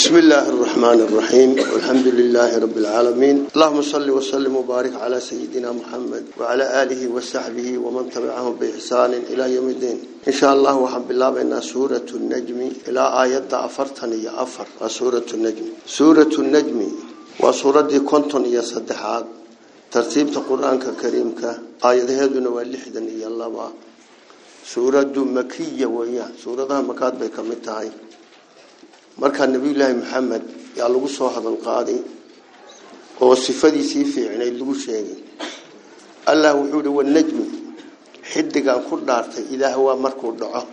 بسم الله الرحمن الرحيم. والحمد لله رب العالمين. اللهم صل وسلم وبارك على سيدنا محمد وعلى آله وصحبه ومن تبعهم بإحسان إلى يوم الدين. إن شاء الله وحب الله بأن سورة النجم. إلى آيات أفرتني أفر. سورة النجم. سورة النجم. وسورة كنتن يصدحات ترتيب القرآن الكريم آيات هذون واللحدن إيا الله سورة مكية ويا. سورة مكات بكمتها marka nabi ilaahi maxamed yaa lagu soo hadal qaaday oo sifadiisii fiicnay lagu sheegay allah wuxuu yiri wanajmi xidigan ku dhaartay ilaah waa markuu dhaco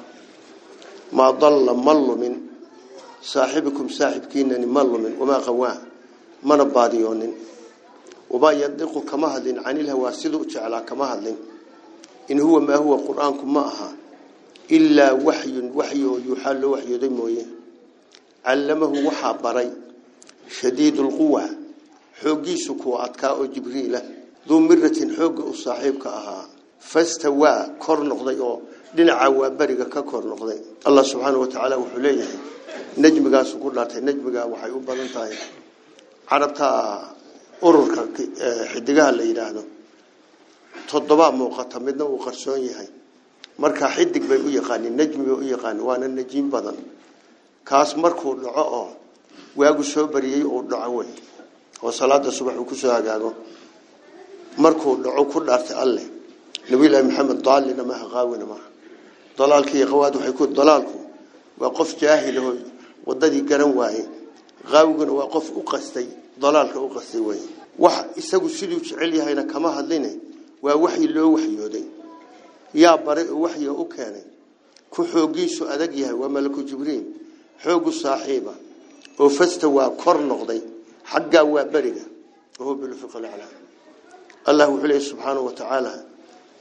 ma dalla mallumin saaxibukum saaxibkiinani mallumin wama qawa mana baadiyoonin wama yandiqu kama hadlin anil hawa siduu jeclaa kama hadlin in huwa ma huwa quraanku ma aha illa wahyun wahyu yuhallu wahyuday mooyee علمه وحا بري. شديد القوة. حوقيسو كو أدكاء جبريل. ذو مرة حوق صاحبك أها. فاستوى كور نقضي لنعا وبرق ككور نقضي. الله سبحانه وتعالى وحليه نجم قاسو كلها نجم قا وحي تاي. عربتا أرورك حدقها اللي يلاهدو تضباء موقتا مدنا وقرسون يهي. marka xidig bay u yaqaan najmi bay u yaqaan waana kaas markuu dhaco oo waagu soo bariyay oo dhaco way oo salaada subax uu ku soo hagaago markuu dhaco ku dhaartay alle nabi ilaahi maxamed daalina ma qaawina ma dalaalkii qawaad waxay ku dalaalku waa qof jaahil oo wadadii garan waayay qaawiguna waa qof u qastay dalaalka u qastay way wax isagu siduu jecel yahayna kama hadline waa waxyi loo waxyooday yaa bare waxyi u keenay ku xoogiisu adag yahay waa malaku jibriil حوج الصاحبة وفستوا كر نقضي حقا وبرجة وهو بالفق الأعلى الله عليه سبحانه وتعالى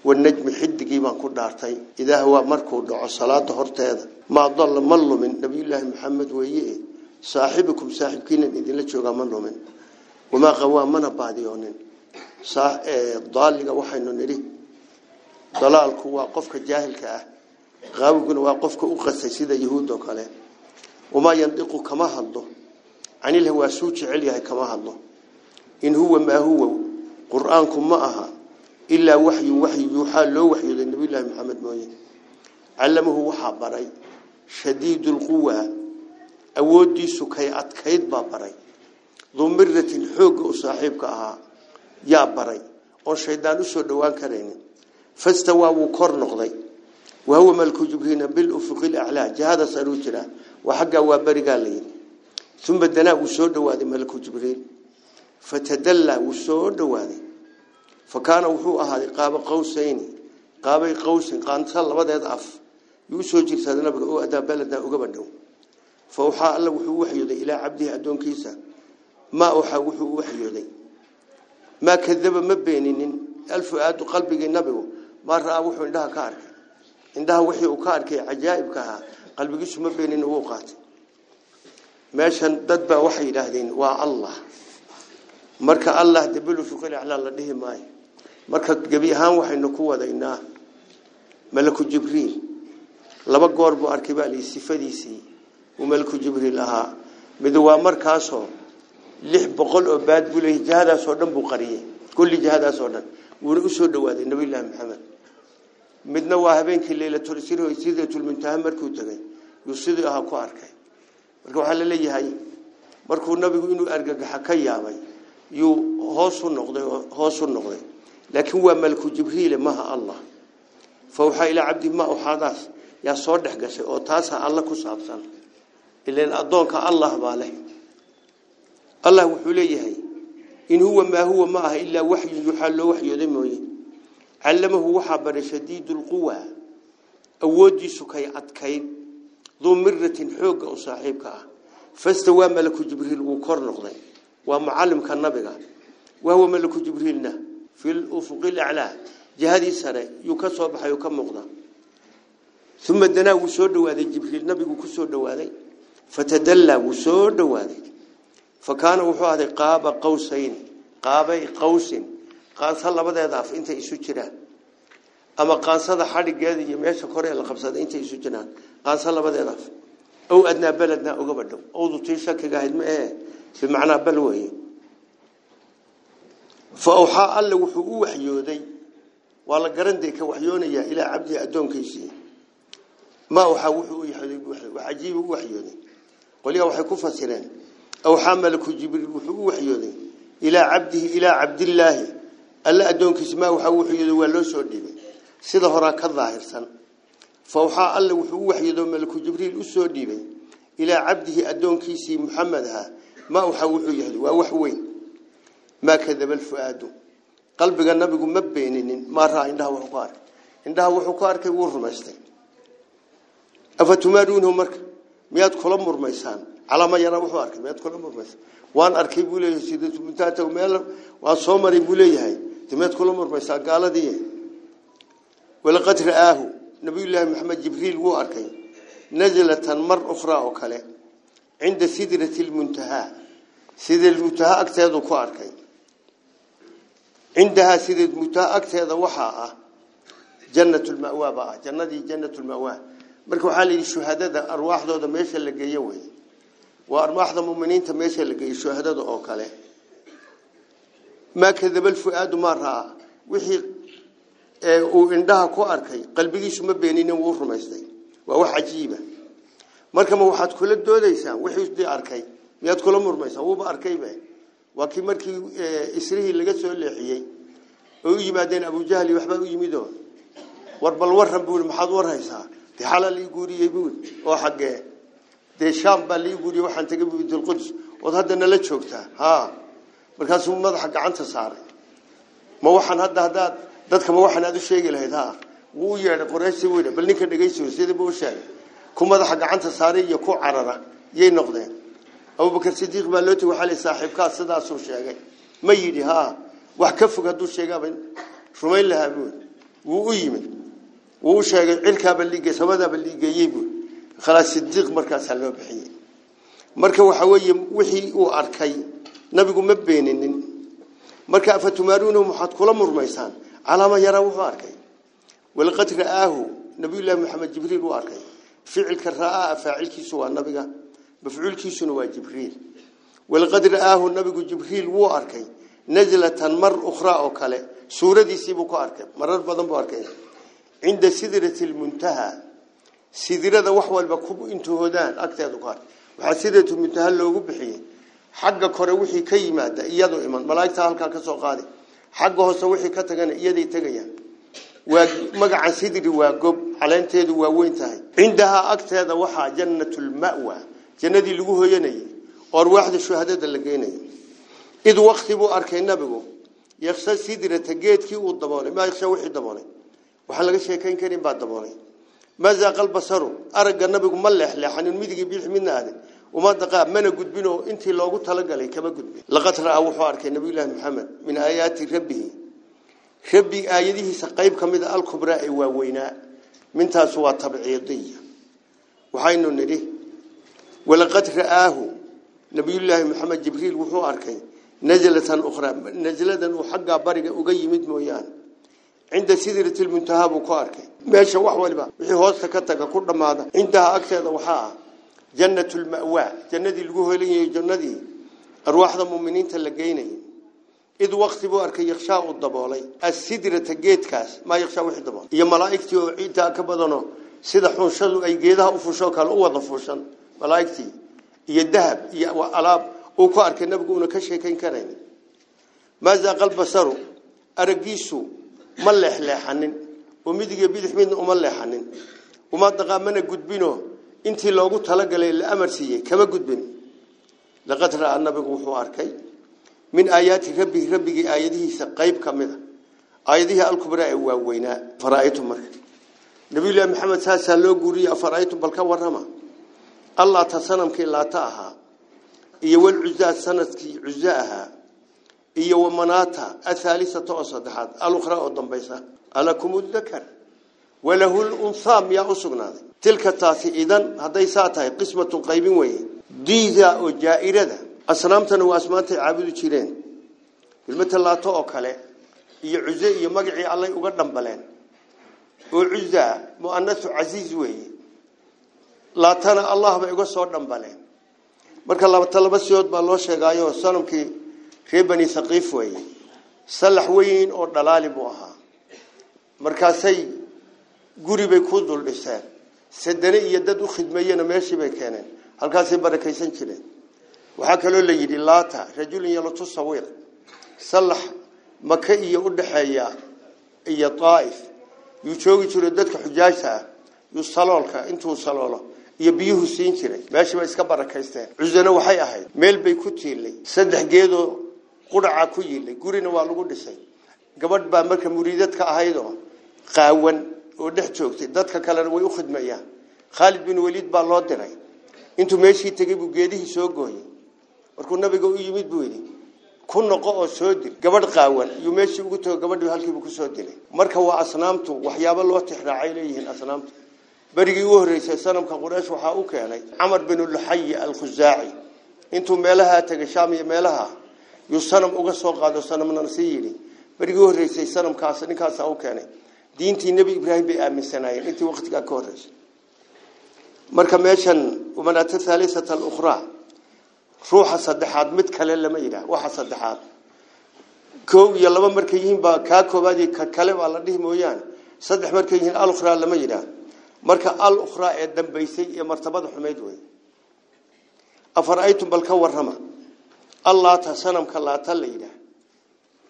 والنجم حد كيما كل عرتي إذا هو مركو دع الصلاة هرت هذا ما ضل مل من نبي الله محمد وياه صاحبكم صاحب صاحبكين إذا لا تشوا مل من وما غوا من بعديون صا ضال جوحة وحي نري ضلال قوة جاهل كأه غاب يقول وقفك سيدة يهود دخله وما ينطق كما هضه. عن الهوى سوچ عليها كما هضه. إن هو ما هو قرآنكم معها إلا وحي وحي يوحى له وحي للنبي الله محمد مويه علمه وحبري شديد القوة. أودي سكي أتكيد بابري. ذو مرة حوق صاحبك أها. يا بري. والشيطان سودوان كرين فاستوى وكر نقضي. وهو ملك جبرين بالأفق الأعلى. جهاد سروجنا وحقا وبرقا لين ثم دنا وسود وادي ملك جبريل. فتدلى وسود وادي فكان وحو هذه قاب قوسين. قاب قوس قان صلى بدأت أف يوسو جرسادنا بقى أدا بلدنا أقبلنا فوحى الله وحو وحيودي إلى عبده أدون كيسا. ما أوحى وحو وحيودي ما كذب مبينين. ألف آد قلبي النبي ما رأى وحو عندها كارك. عندها وحي وكارك. عجائب كها. Qaatay meeshan dad baa waxay yiraahdeen waa Allah marka Allah dabilu fuqil ala la dhihi maay marka gabi ahaan waxaynu ku wadaynaa malaku jibriil laba goor buu arkay baa li sifadiisii uu malaku jibriil ahaa mid waa markaasoo 600 oo baad buu leeyahay jahadaas oo dhan buu qariyay kulli jahadaas oo dhan wuu u soo dhawaaday nabi ilaahi maxamed midna waa habeenkii leelatul oo sidatul muntaha markuu tagay yuu sidii aha ku arkay marka waxa la leeyahay markuu nabigu inuu argagaxa ka yaabay yuu hoos u noqday hoos u noqday laakiin waa malku jibriil maaha allah fawxa ila abdi ma uhadas ya soo dhex gashay oo taas alla ku saabsan ileen adoonka allah baa leh allah wuxuu leeyahay in huwa ma huwa ma aha illa wahyu yuhallu wahyuday mooyee علمه وحبر شديد القوة أودي سكي أتكين. ذو مرة حوق صاحبك. فاستوى ملك جبريل وكر نقضي. ومعلم كالنبي وهو ملك جبريلنا في الأفق الأعلى. جهادي سنة يكسر بحي يكم مقضى. ثم دنا وسود وهذا جبريل نبي وكسود وهذا فتدلى وسود وهذا فكان وحوه قاب قوسين. قاب قوسين. Qaansa labadeeda af intay isu jiraan ama qaansada xadhigeeda iyo meesha kore la qabsada intay isu jiraan qaansa labadeeda af ow adnaa belednaa ugaba dhow owdu tii shakiga ahayd ma ahe bimacnaa bal weeye fa awxaa alle wuxuu u waxyooday waa la garanday ka waxyoonayaa ilaa cabdihi addoonkiisii ma awxaa wuxuu u yaxyooday wax cajiiba u waxyooday qolyaha waxay ku fasireen awxaa malaku jibriil wuxuu u waxyooday ilaa cabdihi ilaa cabdillaahi soo dhibay sida horaa ka daahirsan fa awxaa alle wuxuu u waxyooday malaku jibriil u soo dhiibay ilaa cabdihi addoonkiisii muxamed ahaa ma waxaa wuxuu yahay waa wax weyn ما كذب الفؤاد قلبك النبي ما بينين ما رأى عندها وحقار عندها وحقار كي ورمستي أفتمارونه مرك مياد كل مرميسان على ما يرى وحقار مياد كل مرميسان وان أركي بولي سيدة متاتا وميال وان صومري بولي هاي مياد كل مرميسان قال دي. ولقد رآه نبي الله محمد جبريل هو أركي. نزلة مر أخرى وكله عند سدرة المنتهى. سيدة المنتهى أكتاد وكو أركي. عندها سيدة متاء أكتاد وحاء. جنة المأوى بقى. جنة دي جنة المأوى. مركو حالي الشهادة أرواح دو ميشا اللي جيوي وأرواح دو مؤمنين تميشا اللي جي الشهادة أوكاله ما كذب الفؤاد ما رأى وحي وعندها كو أركي قلبي شو ما بينين ورميستي وهو عجيبة marka ma waxaad kula doodaysaan wixii isdii arkay miyaad kula murmaysaa wuuba arkay bay waa kii markii isrihii laga soo leexiyey oo u yimaadeen abujahli waxbaa u yimido war bal waran buuri maxaad warhaysaa dee xalaa lii guuriyey buuri oo xaggee dee shaam baa lii guuriyey waxaan tegay buuri markaasuu madaxa gacanta saaray ma waxaan hadda haddaad dadka ma waxaan aad u sheegi lahayd ha wuu yeedhay qoraysi weyne bal ninka dhegaysiyo sidii buu u sheegay ku madaxa gacanta saaray iyo ku carara yay noqdeen abubakar sidiiq baa loo tegay waxaa la saaxiibkaa sidaasuu sheegay ma yidhi haa wax ka fog hadduu sheegaaba rumayn lahaa buuri wuu u yimid wuu u sheegay cilkaaba liigay samadaaba liigeeyey buuri khalaas sidiiq markaasaa loo bixiyey marka waxa weeye wixii uu arkay maxaad kula murmaysaan calaama yaraa wuxuu arkay walqad ra'aahu nabiyullaahi maxamed jibriil uu arkay ficilka ra'aa faacilkiisu waa nabiga mafcuulkiisuna waa jibriil walqad ra'aahu nabigu jibriil wuu arkay najlatan mar ukhraa oo kale suuradiisiibuu ku arkay marar badan buu arkay cinda sidrati lmuntaha sidrada wax walba ku intahoodaan agteedu ku arkay waxaa sidratu muntaha loogu bixiyey xagga kore wixii ka yimaada iyadu iman malaa'igta halkaa ka soo qaaday xagga hoose wixii ka tagana iyaday tegayaan waa magaca sidri waa gob caleenteedu waa weyn tahay cindahaa agteeda waxaa jannatulma'wa jannadii lagu hoyanayay oo arwaaxda shuhadada la geynayay id wakti buu arkay nabigu yaksha sidrata geedkii uu daboolay maa yaksha wixii daboolay waxaan laga sheekayn karin baa daboolay maa zaaqa albasaru aragga nabigu ma leexleexanin midigii bidix midna aadin وما تقاب من قد بينه أنت لو قلت لقى لي كم قد بين لقت رأى وحارك النبي الله محمد من آيات ربه. رب آياته سقيب كم إذا الكبرى ووينا. من تسوى طبيعية وحين نريه. ولقد رآه نبي الله محمد جبريل وحارك نزلة أخرى. نزلة وحقا برق أجي مد ميان عند سدرة المنتهاب بكارك ماشى وحول بقى هي هوس كتك كل ما هذا عندها أكثر وحاء. جنة المأوى جنة الجهلين جنة أرواح المؤمنين تلقيني. إذ وقت بوارك يخشى الضبالي. السدرة جيت كاس ما يخشى واحد ضبال. يا ملاكتي عيدا كبدانه سدحون شلو أي جيدها وفشوك هالقوة ضفوشن ملاكتي يا الذهب يا وألاب. وكارك نبقو نكشي كين كرين ماذا قلب سرو؟ أرجيسو ملح لحنن ومدي جبيد حمين أملح لحنن وما تغامنا جد بينه intii loogu talagalay la amar siiyey kama gudbin laqad ra'aa nabigu wuxuu arkay min aayaati rabbihi rabbigii aayadihiisa qayb ka mid a aayadihii alkubraa ee waaweynaa faraa'itu marka nabiyullaahi maxamed saasaa loo guuriyey afaraa'itu bal ka warrama allah ta sanamkii laata ahaa iyo walcuzaa sanadkii cuza ahaa iyo wamanaata athaalisata oo saddexaad alukhraa oo dambaysa alakumu dakar walahu lunhaa miyaa u sugnaaday tilka taasi idan hadday saa tahay qismatun qaybin weye diida oo jaa-irada asnaamtana waa asmaantay caabudi jireen bilmata laato oo kale iyo cuze iyo magacii allay uga dhambaleen oo cuza mu'anasu casiiz weeye laatana allah bay uga soo dhambaleen marka laba talaba siyood baa loo sheegaayo sanamkii reer bani thaqiif weeye salax weyn oo dhalaali buu ahaa markaasay guri bay ku dul dhiseen sadane iyo dad u khidmeeyena meeshii bay keeneen halkaasay barakaysan jireen waxaa kaloo la yidhi laata rajulun yalatu sawir salax maka iyo u dhaxeeya iyo daa'if yuu joogi jiray dadka xujaajta ah yuu saloolka intuu saloolo iyo biyuhu siin jiray meeshii bay iska barakaysteen cusana waxay ahayd meel bay ku tiilay saddex geedoo qudhaca ku yiilay gurina waa lagu dhisay gabadh baa marka muriidad ka ahaydoo qaawan oo dhex joogtay dadka kalena way u khidmayaan khaalid bin waliid baa loo diray intuu meeshii tegey buu geedihii soo gooyey markuu nabiga u yimid buu yidhi ku noqo oo soo dil gabadh qaawan iyuu meeshii ugu tago gabadhii halkiibu kusoo dilay marka waa asnaamtu waxyaabo loo tixraacay leeyihiin asnaamtu berigii ugu horreysay sanamka quraysh waxaa u keenay camar bin luxayi alkhusaaci intuu meelaha tegay shaam iyo meelaha yuu sanam uga soo qaado sanamna sii yidhi berigii u horreysay sanamkaas ninkaasaa u keenay diintii nebi ibraahim bay aaminsanaayeen intii waqtigaa ka horreysay marka meeshan umanaata thaalisata alukhraa ruuxa saddexaad mid kale lama yidhaah waxa saddexaad kow iyo laba markay yihiin baa kaa koobaad iyo ka kale baa la dhihi mooyaane saddex markay yihiin alukhraa lama yidhaah marka alukhraa ee dambaysay ee martabada xumeyd wey afara'aytum bal ka warrama allaata sanamka laata la yidhaah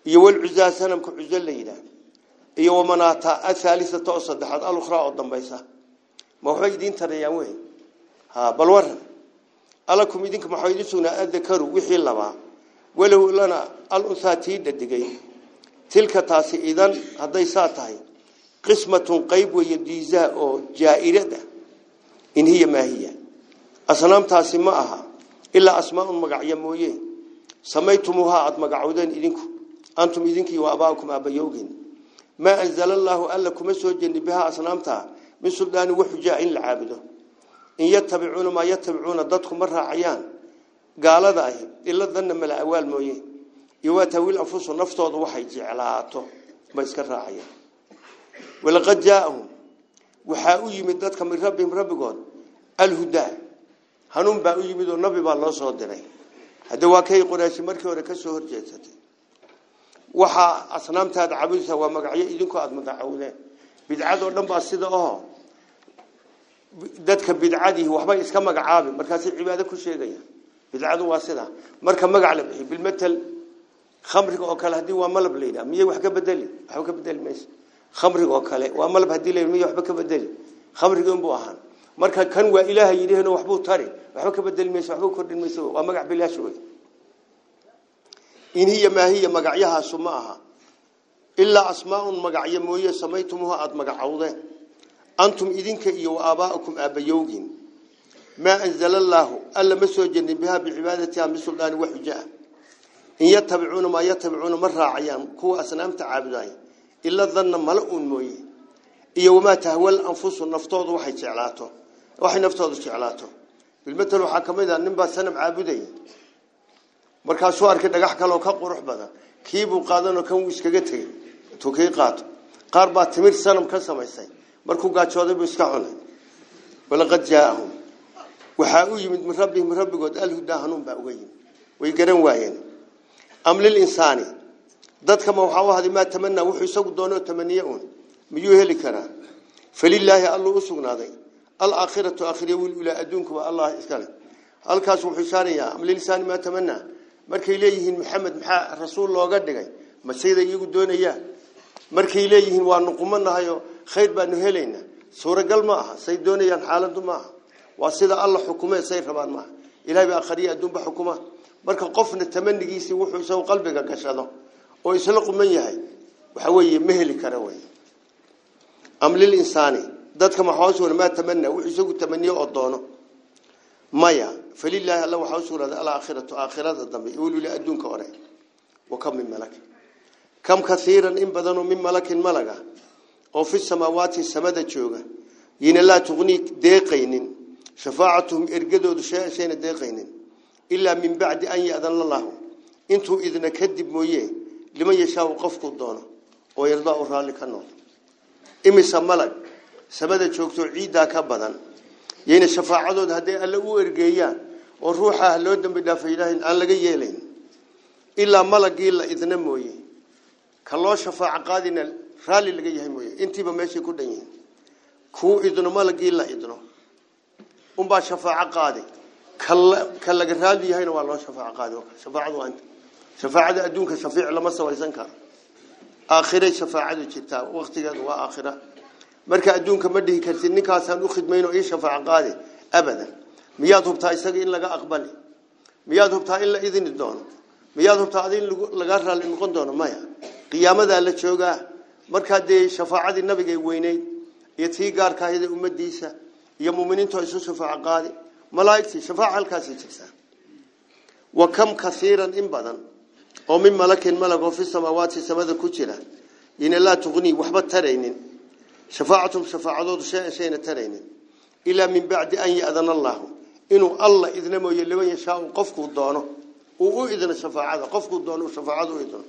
iyo walcuzaa sanamka cuzo la yidhaah iyo wamanaata athaalisata oo saddexaad alukhraa oo dambaysa ma waxbay idiin tarayaan wey ha bal waran alakum idinka maxaa idin sugnaa adakaru wixii labaa walahu lana alunhaa tii dhadigay tilka taasi idan hadday saa tahay qismatun qayb weeye diizaa oo jaa-irada in hiya maa hiya asnaamtaasi ma aha ilaa asmaaun magacyo mooye samaytumuuhaa aada magacowdeen idinku antum idinkii wa abaakum aabbayowgeen anzala allaahu alla kuma soo jeni bihaa asnaamtaa min suldaani waxujaa in la caabudo in yatabicuuna maa yatabicuuna dadku ma raacayaan gaalada ahi ila danna mala awaal mooye iyo waa taawiil anfusu naftooda waxay jeclaato ma iska raacayaan walaqad jaaahum waxaa u yimid dadka min rabbihim rabbigood alhudaa hanuun baa u yimid oo nabi bidcadii waxbay iska magacaabi markaasay cibaado ku sheegayaan bidcadu waa sidaa marka magac la bixiy bilmatal khamriga oo kale haddii waa malab la yidhaha miyay wax ka bedeli waxba ka bedeli mayso khamriga oo kale waa malab haddii la miyay waxba ka bedeli khamriga inbuu ahaan marka kan waa ilaaha yidhahno waxbuu tari waxba ka bedeli mayso waxba kordhin mayso waa magac bilaash wey إن هي ما هي مجعيها سماها. إلا أسماء مجعية موية سميتمها أد مجعودة أنتم إذن كي أبا أبيوجين ما أنزل الله ألا مسوا بعبادة بعبادتها مسلطان وحجة. إن يتبعون ما يتبعون مرة عيام كو أسنام تعابداي. إلا الظن ملؤون موية. إيا وما تهوى الأنفس والنفطوض وحي تعلاته وحي نفطوض تعلاته بالمثل وحاكم إذا ننبى سنم عابدين markaasuu arkay dhagax kaleoo ka qurux badan kiibuu qaadanoo kan wuu iskaga tegey intuu kii qaato qaar baa timir sanam ka samaysay markuu gaajooday buu iska cunay walaqad jaaahum waxaa u yimid min rabbihim rabbigood alhudaa hanuun baa uga yimid way garan waayeen am lilinsaani dadka ma waxaa u ahday maa tamanaa wuxuu isagu doonoo tamaniye uun miyuu heli karaa falilaahi alluu u sugnaaday alaakhiratu aakhiriya wil ilaa adduunkuba allah iskale halkaas wuxuu ishaarayaa am lilinsaani maa tamanaa markay leeyihiin maxamed maxaa rasuul looga dhigay ma sayda iyagu doonayaan markay leeyihiin waanu qumanahayo khayr baanu helaynaa suuragal ma aha say doonayaan xaaladu ma aha waa sida alla xukume say rabaan maaha ilahay baa akhriya adduunba xukuma marka qofna tamanigiisii wuxuu isagu qalbiga gashado oo isla quman yahay waxa weeye ma heli kara wey am lilinsaani dadka maxaasuuna maa tamana wuxuu isagu tamaniyo oo doono maya falilaahi alla waxaa usugnaaday alaakhiratu aakhirada dambe ulila adduunka hore wa kam min malak kam kaiiran in badanoo min malakin malaga oo fi samaawaati samada jooga yina laa tuqnii deeqaynin shafaacatuhum ergadoodu shay shayna deeqaynin ilaa min bacdi an ya'dana lahu intuu idna kadib mooye liman yashaau qofkuu doono oo yardaa u raalli ka nool imisa malag samada joogto ciiddaa ka badan yayna shafaacadooda hadday alle u ergeeyaan oo ruuxa loo dambi dhaafay ilaahay aan laga yeelayn ilaa malagii la idna mooye ka loo shafaaco qaadina raalli laga yahay mooye intiiba meeshay ku dhan yihiin kuu idno malagii la idno unbaa shafaaco qaadi ka laga raali yahayna waa loo shafaaco qaadi shafaacadu waa inta shafaacada adduunka shafiic lama samaysan karo aakhire shafaacadu jirtaa waqtigeedu waa aakhira marka adduunka ma dhihi kartid ninkaasaan u khidmayno ii shafaaco qaadi abadan miyaad hubtaa isaga in laga aqbali miyaad hubtaa in la idini doono miyaad hubtaa in laga raalli noqon doono maya qiyaamadaa la joogaa markaa dee shafaacadii nabigay weyneyd iyo tii gaarka ahayd ee ummadiisa iyo muminiintu isu shafaaco qaadi malaa'igtii shafaaca halkaasay jirtaa wa kam kasiiran in badan oo min malakin malag oo fi samaawaati samada ku jira ina laa tuqnii waxba taraynin shay shayna taraynin ilaa min bacdi an ya'dana allahu inuu alla idna mooye liman yashaau qofkuu doono uu u idno shafaacada qofkuu doono uu shafaacada u idno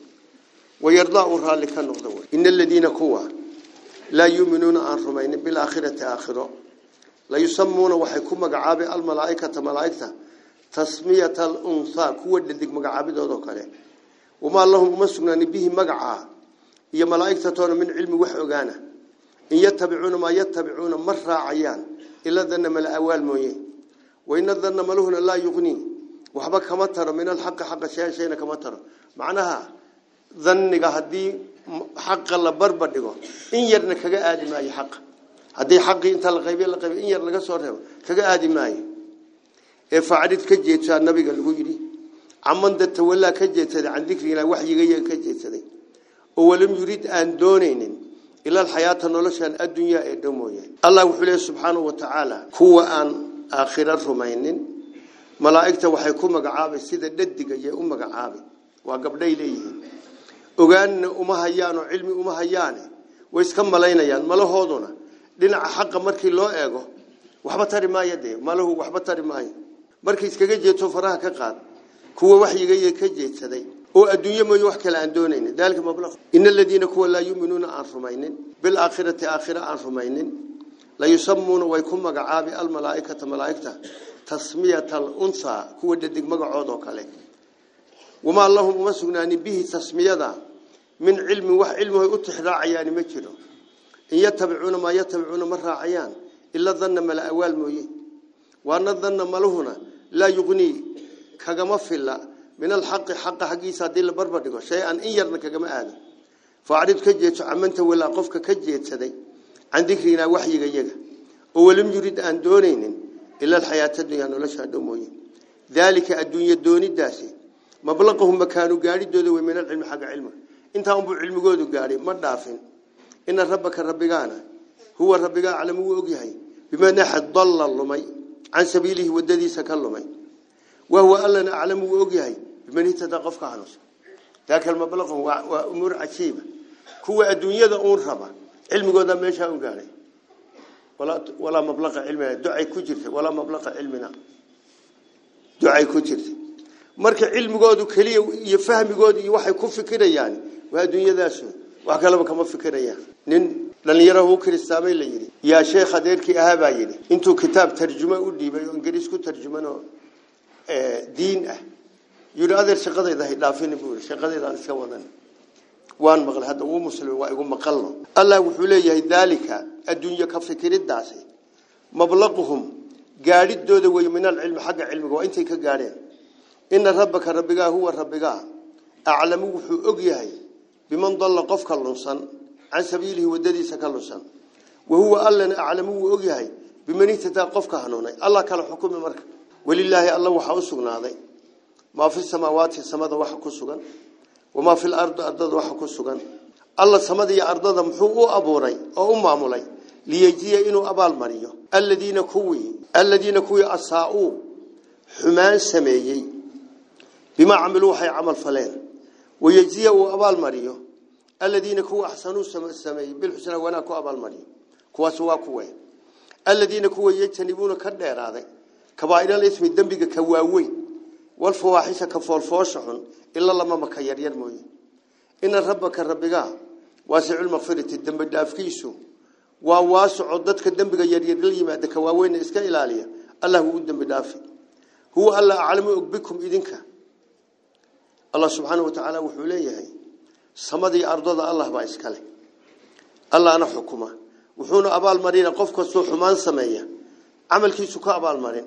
wayardaa uu raalli ka noqdo wey ina aladiina kuwa laa yuuminuuna aan rumaynin bilaakhirati aakhiro la yusamuuna waxay ku magacaabeen almalaaikata malaaigta tasmiyata alunhaa kuwa dhadig magacaabidoodoo kale wamaa lahum uma sugnaani bihi magacaa iyo malaaigta toona min cilmi wax ogaana in yatabicuuna maa yatabicuuna ma raacayaan ila danna mala awaal mooye waina danna maluhuna laa yuqnii waxba kama taro min alxaqi xaqa shayan shayna kama taro macnaha dhanniga haddii xaqa la barba dhigo in yarna kaga aadi maayo xaqa haddii xaqii inta la qaybiy la qaybiy in yar laga soo reebo kaga aadi maayo ee facrid ka ila alxayaata noloshan adduunyaa ee dhow mooyaan allah wuxuu leeyahy subxaanahu wa tacaala kuwa aan aakhiro rumaynin malaa'igta waxay ku magacaabay sida dhadiga yay u magacaabay. Waa gabdhay leeyihiin. Ogaanna uma hayaan oo cilmi uma hayaane way iska malaynayaan malahooduna dhinaca xaqa markii loo eego waxba tari maayo dee malahu waxba tari maayo. Markii iskaga jeeto faraha ka qaad kuwa waxyigayay ka jeedsaday mablaq ina aladiina kuwa laa yuuminuuna aan rumaynin bilaakhirati aakhira aan rumaynin la yusamuuna way ku magacaabi almalaaikata malaaigta tasmiyata alunhaa kuwa dhadig magacood oo kale wamaa lahum uma sugnaani bihi tasmiyada min cilmin wax cilmihoy u tixraacayaani ma jiro in yatabicuuna maa yatabicuuna ma raacayaan ila danna mala awaal mooye waana danna maluhuna laa yuqnii kagama filla min alxaqi xaqa xaggiisa haddii la barbar dhigo shay-an in yarna kagama aado faacrid ka jeedso camanta walaa qofka ka jeedsaday can dikrinaa waxyiga yaga oo walam yurid aan doonaynin ila alxayaata dunyaa nolosha dhow mooye daalika adduunya doonidaasi mablaqahum makaanu gaadhidooda wey min alcilmi xagga cilmiga intaa unbuu cilmigoodu gaadhay ma dhaafin ina rabbaka rabbigaana huwa rabbigaa aclamu wuu ogyahay bimaa naxad dalla lumay can sabiilihi wadadiisa ka lumay بمن هي تدقف ذاك المبلغ هو وأمور عجيبة. هو الدنيا ذا أمور ربا علم جودا ما شاء ولا ولا مبلغ علم دعاء كجرت. ولا مبلغ علمنا دعاء كجرت. مرك علم جودا كليه يفهم جودا يوحي كف كده يعني. وهالدنيا ذا شو وأكلمك كم فكرة يعني. نن لن يراه كريستابي لا يري. يا شيخ خدير كي أهبا يري. إنتو كتاب ترجمة ودي بيو انجريسكو ترجمة آه، دين أه. Waan maqlay hadda uu muslim waa igu maqalno allah wuxuu leeyahay dalika adduunya ka fikiridaasi mablaquhum gaadidooda way min al-ilm xagga cilmiga waa intay ka gaadheen inna rabbaka rabbigaa huwa rabbigaa aclamu wuxuu og yahay biman dalla qofka lunsan can sabiilihi wadadiisa ka lunsan wa huwa allana aclamu wuu og yahay biman ihtadaa qofka hanuunay allah kala xukumi marka walilaahi alla waxaa u sugnaaday ما في السماوات السماد وح كسرن وما في الأرض أرض وح كسرن الله السماد يا أرض محو أبوري أو معملي ليجي إنه أبال مريه الذين كوي الذين كوي أصاؤوا حمان سميجي بما عملوا حي عمل فلان ويجزيه أبال مريه الذين كوا أحسنوا السمي بالحسن وأنا كوا أبال مريه كوا سوا كوا الذين كوا يجتنبون كالدير هذا. كبائر الاسم الدنبق كواوين yaryar mooye ina rabbaka rabbigaa waasicul maqfirati dembi dhaafkiisu waa waasico dadka dembiga yaryar la yimaada ka waaweyna iska ilaaliya allah wuu u dembi dhaafi huwa alla aclamu og bikum idinka allah subxaanahu watacaala wuxuu leeyahay samadii ardada allah baa iska leh allahna xukuma wuxuuna abaalmarina qof kastoo xumaan sameeya camalkiisu ka abaalmarin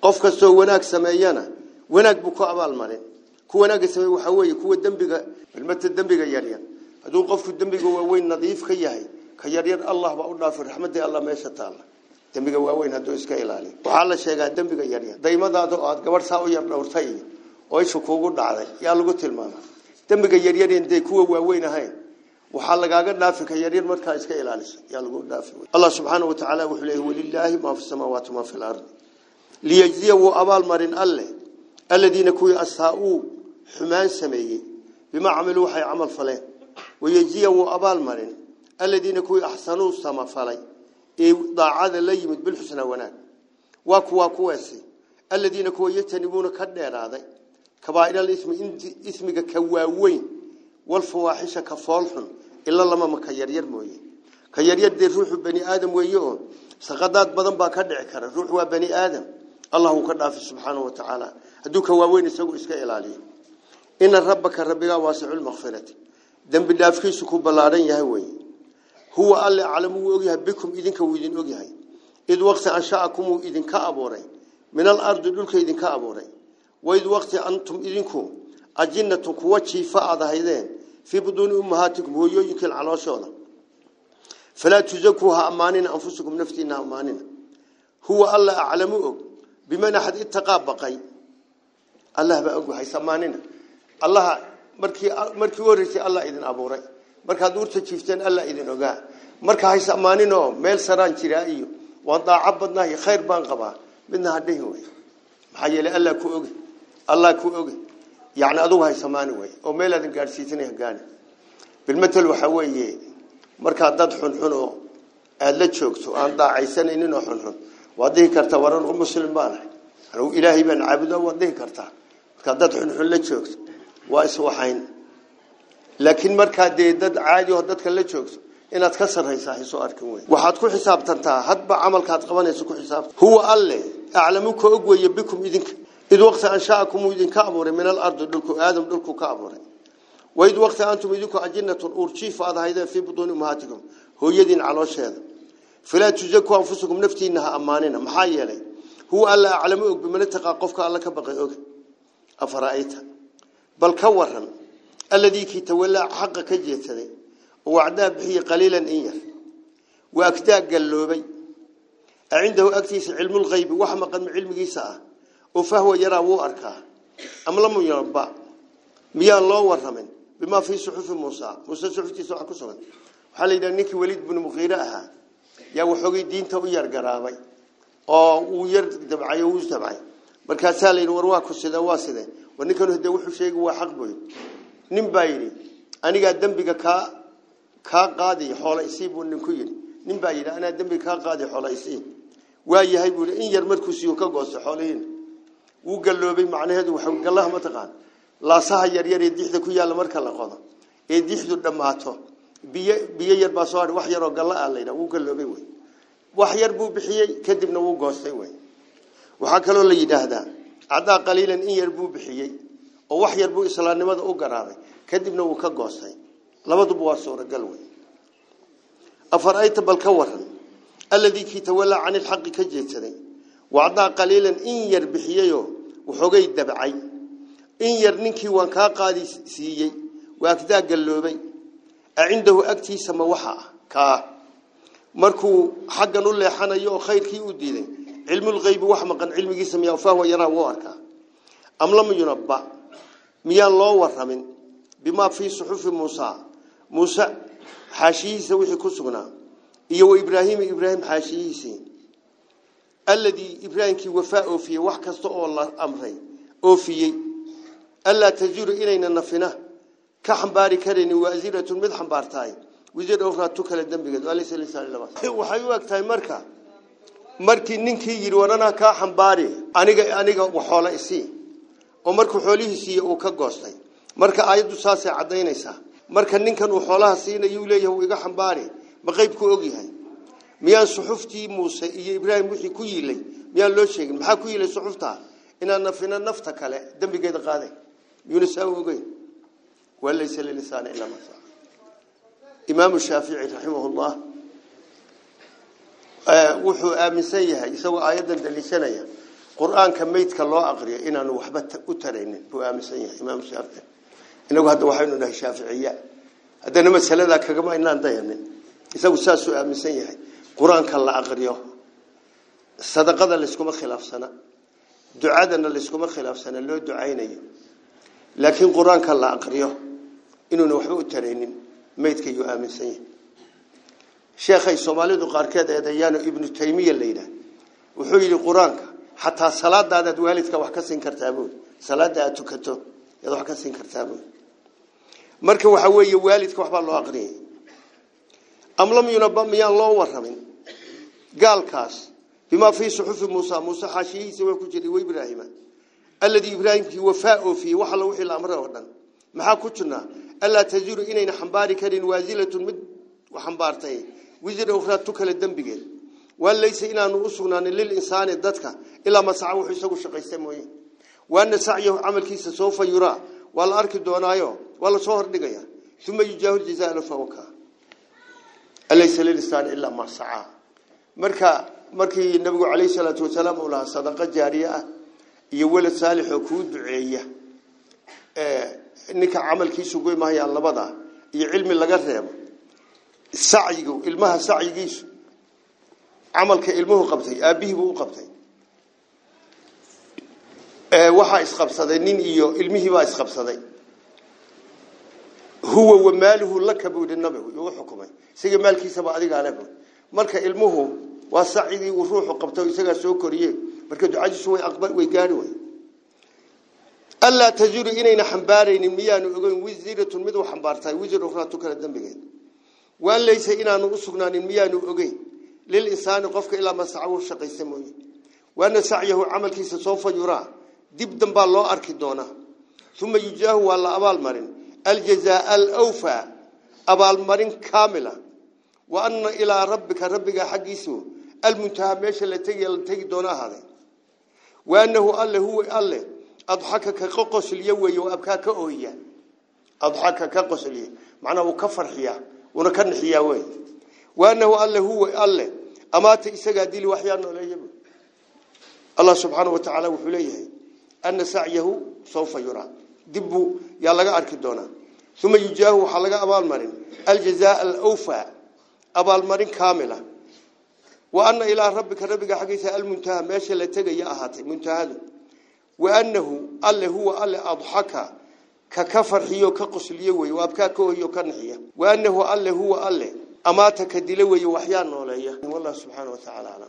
qof kastoo wanaag sameeyana wanaag buu ku abaalmarin ku wanaagga sameey waxaa weeye kuwa dembiga bilmata dembiga yaryar hadduu qofku dembiga waaweyn nadiif ka yahay ka yaryar allah baa u dhaafi raxmadii allah meesha taalla dembiga waaweyn hadduu iska ilaaliyo waxaa la sheegaa dembiga yaryar daymadaada oo aad gabadh saa u yar dhowrtay oo isha kuugu dhacday yaa lagu tilmaamaa dembiga yaryareen dee kuwa waaweyn ahayn waxaa lagaaga dhaafi ka yaryar markaa iska ilaalisa yaa lagu dhaafi allah subxaanahu watacaala wuxuu leeyahy walilaahi maa fi samaawaati maa fi lardi liyajziya wuu abaalmarin alle aladiina kuwii asaa-uu xumaan sameeyey bimaa camiluu waxay camal faleen wayajziya wuu abaalmarin aladiina kuwii axsanuu samafalay ee daacada la yimid bilxusnaa wanaag waa kuwaa kuweesi aladiina kuwa yajtanibuuna ka dheeraaday kabaa'iral ismi ismiga ka waaweyn walfawaaxisha ka foolxun ila lamama ka yaryar mooye ka yaryar dee ruuxu bani aadam weeye oo saqadaad badan baa allah uu ka dhaafi subxaanahu watacaala hadduu ka waaweyn isagu iska ilaaliyo ina rabbaka rabbigaa waasicu lmakfirati dembi dhaafkiisu ku ballaadhan yahay weye huwa alle aclamu wuu ogyahay bikum idinka wuu idin ogyahay id waqti anshaakum wuu idinka abuuray min alardi dhulka idinka abuuray waid waqti antum idinku ajinatun kuwa jiifa aad ahaydeen fii buduuni ummahaatikum hooyooyinkiin calooshooda falaa tusakuuha ammaanina anfusakum naftiina ammaanina huwa alla aclamu og waxay samaanina allaha markii markii u horreysay allah idin abuuray markaad uurta jiifteen allah idin ogaa marka hays ammaaninoo meel saraan jiraa iyo waan daaco badnaa iyo khayr baan qabaa midna hadhihin wey maxaa yeelay allah ku oge allah ku oge yacni adugu haysamaani wey oo meel aadan gaadhsiisanay hagaani bilmatel waxaa weeye markaad dad xunxun oo aada la joogto aan daacaysanaynin oo xunxun وديه كرتا ورن مسلم بانه لو إلهي بن عبده وديه كرتا. كدت حن حلة شوكس وايس وحين. لكن مركات دد عادي وهدت كلة شوكس إن أتكسر هاي صحيح سؤالك وين وحد كل حساب تنتا. حد بعمل كات قوانا يسكو حساب. هو قال لي أعلمك أقوى يبكم إذنك. إذ وقت أنشأكم إذن كعبور من الأرض دلكم آدم دلكم كعبور وإذ وقت أنتم إذنكم أجنة أورشيف هذا هيدا في بطون أمهاتكم. هو يدين على شهاد anfusakum naftiina ha ammaanina maxaa yeelay huwa alla aclamu og bimana taqaa qofka alla ka baqay og afara'ayta bal ka waran alladii kii tawallaa xaqa ka jeedsaday oo wacdaa bixiyey qaliilan in yar wa agtaa galloobay acindahu agtiisa cilmulqaybi wax maqan cilmigiisa ah oo fahwa yaraa wuu arkaa am lam yunabba miyaan loo waramin bimaa fii suxufi muusa muuse suxuftiisa waxa yaa waxoogay diinta u yar garaabay oo uu yar dabcay uu dabcay. Markaasaa la yidhi war waa ku sida waa side war ninkanu hade wuxuu sheegi waa xaq nin baa yidhi anigaa dembiga kaa kaa qaadiy xoola isii buu ninku yidhi. Nin baa yidhi anaa dembiga kaa qaadiy isii waa yahay buu in yar markuu siiyo ka goostay xoolihiina wuu galloobay macnaheedu waxa gallaha ma taqaan. Laasaha yaryar ee dixda ku yaalla marka la qodo ee dixdu dhammaato biyo biyo yar baa soo hadhay wax yaroo galla ah laydhaa wuu galloobay wey. Wax yar buu bixiyey kadibna wuu goostay wey. Waxaa kaloo la yidhaahdaa caddaa qaliilan in yar buu bixiyey oo wax yar buu islaamnimada u garaabay kadibna wuu ka goostay. Labaduba waa suuragal wey. Afarayta bal ka waran alladii kii tawallaa cani lxaqi ka jeedsaday wacdaa qaliilan in yar bixiyeyoo waxoogay dabcay. In yar ninkii waan kaa qaadi siiyey waa agdaa galloobay acindahu agtiisa ma waxa ah kaa markuu xaggan u leexanayo oo khayrkii u diiday cilmulqaybi wax maqan cilmigiisa miyaa fahwa yaraa wuu arkaa am lam yunabba miyaan loo waramin bimaa fii suxufi muusa muuse xaashiyihiisa wixii ku sugnaa iyo wa ibraahiima ibraahim xaashiyihiisii alladii ibraahimkii wafaa oofiyey wax kasta oo la ka xambaari karaynin waasiratun mid xambaartahay wisir owraatu kale dembigeed waxay u eg tahay marka markii ninkii yidhi waranaa kaa xambaari aniga aniga waxoola isii oo markuu xoolihii siiye uu ka goostay marka aayaddu saasay caddaynaysaa marka ninkan uu xoolaha leeyahay uu iga xambaari ma qaybku ogyahay miyaan suxuftii muuse iyo ibraahim wixii ku yiilay miyaan loo sheegin maxaa ku yiilay suxufta inaan nafina nafta kale dambigeeda qaaday miyuuna saa ogeyn walaysa lilisaani ilaa ma saa imaamu shaafici raximahullah wuxuu aaminsan yahay isagoo aayaddan daliishanaya qur-aanka meydka loo aqriyo inaanu waxba u taraynin buu aaminsan yahay imaamu shaafici inagu hadda waxaynu nahay shaaficiya haddana masaladaa kagama inaan dayanin isagu saasuu aaminsan yahay qur-aanka la aqriyo sadaqada layskuma khilaafsana ducadana layskuma khilaafsana loo ducaynayo laakiin qur-aanka la aqriyo inuuna waxba u taraynin meydka yuu aaminsan yahay sheekhay soomaalidu qaarkeed eedayaano ibnu taymiya la yidhaah wuxuu yidhi qur-aanka xataa salaadaadaad waalidka wax ka siin kartaa buuri salaada aad tukato yaad wax ka siin kartaa buuri marka waxa weeye waalidka waxbaa loo aqriyay am lam yunaba miyaan loo waramin gaalkaas bimaa fii suxufi muusa muuse xaashiyihiisa waa ku jiray wa ibraahima alladii ibraahimkii wafaa oofiyey wax alla wixii la amray oo dhan maxaa ku jirnaa ألا تزور إني نحباري كرين وزيلة مد وحبارته وزير أخرى تكل الدم بجد وأن ليس إنا نؤسونا للإنسان الدتك إلا ما سعوا حسق الشقي سموه. وأن سعيه عمل كيس سوف يرى. والأرك دونايو. ولا صهر نجيا ثم يجاه الجزاء لفوكا أليس للإنسان إلا ما سعى. مركا مركى النبي عليه الصلاة والسلام ولا صدقة جارية. يولد صالح وكود عيا آه، ah ninka camalkiisu goymahayaan labada iyo cilmi laga reebo sacyigu ilmaha sacyigiisu camalka ilmuhu qabtay aabihiibuu u qabtay waxaa isqabsaday nin iyo ilmihiibaa isqabsaday huwa wa maaluhu laka buu yidhi nabigu igu xukumay isaga maalkiisaba adigaa leh marka ilmuhu waa sacyigii uu ruuxu qabtay isagaa soo koriye marka ducadiisu way aqbal way gaari way ألا تزور إني نحبارين ميان وقول وزيرة مد وحبارتها وزير أخرى تكرد ذنبين وأن ليس إنا نقصنا ميان وقول للإنسان قفك إلى ما سعوه الشقي السموي وأن سعيه عمل كيس سوف يرى. دب دنبا الله أركدونا ثم يجاه والله أبا المرن الجزاء الأوفى. أبا المرن كاملة. وأن إلى ربك ربك حقيسه المنتهى ماشا لتجي لتجي دونا هذا. وأنه قال له هو قال له أضحكك قوس اليوي وأبكاك أوية أضحكك قوس اليوي. معنى وكفر حيا ونكن حيا وين؟ وأنه قال هو قال له أما تيسقى ديل وحيانه ليه الله سبحانه وتعالى وحليه. أن سعيه سوف يرى. دبوا يلا لقى أركدونا ثم يجاه وحلقى أبا المرين الجزاء الأوفى. أبا المرين كاملة. وأن إلى ربك ربك حقيقة المنتهى. ماشي لتقى يا أهاتي. منتهى وأنه الله هو الله أضحكه ككفر هي وكقسل يوي وأبكاك هي وأنه الله هو الله أماتك دلوي وحيان عليه والله سبحانه وتعالى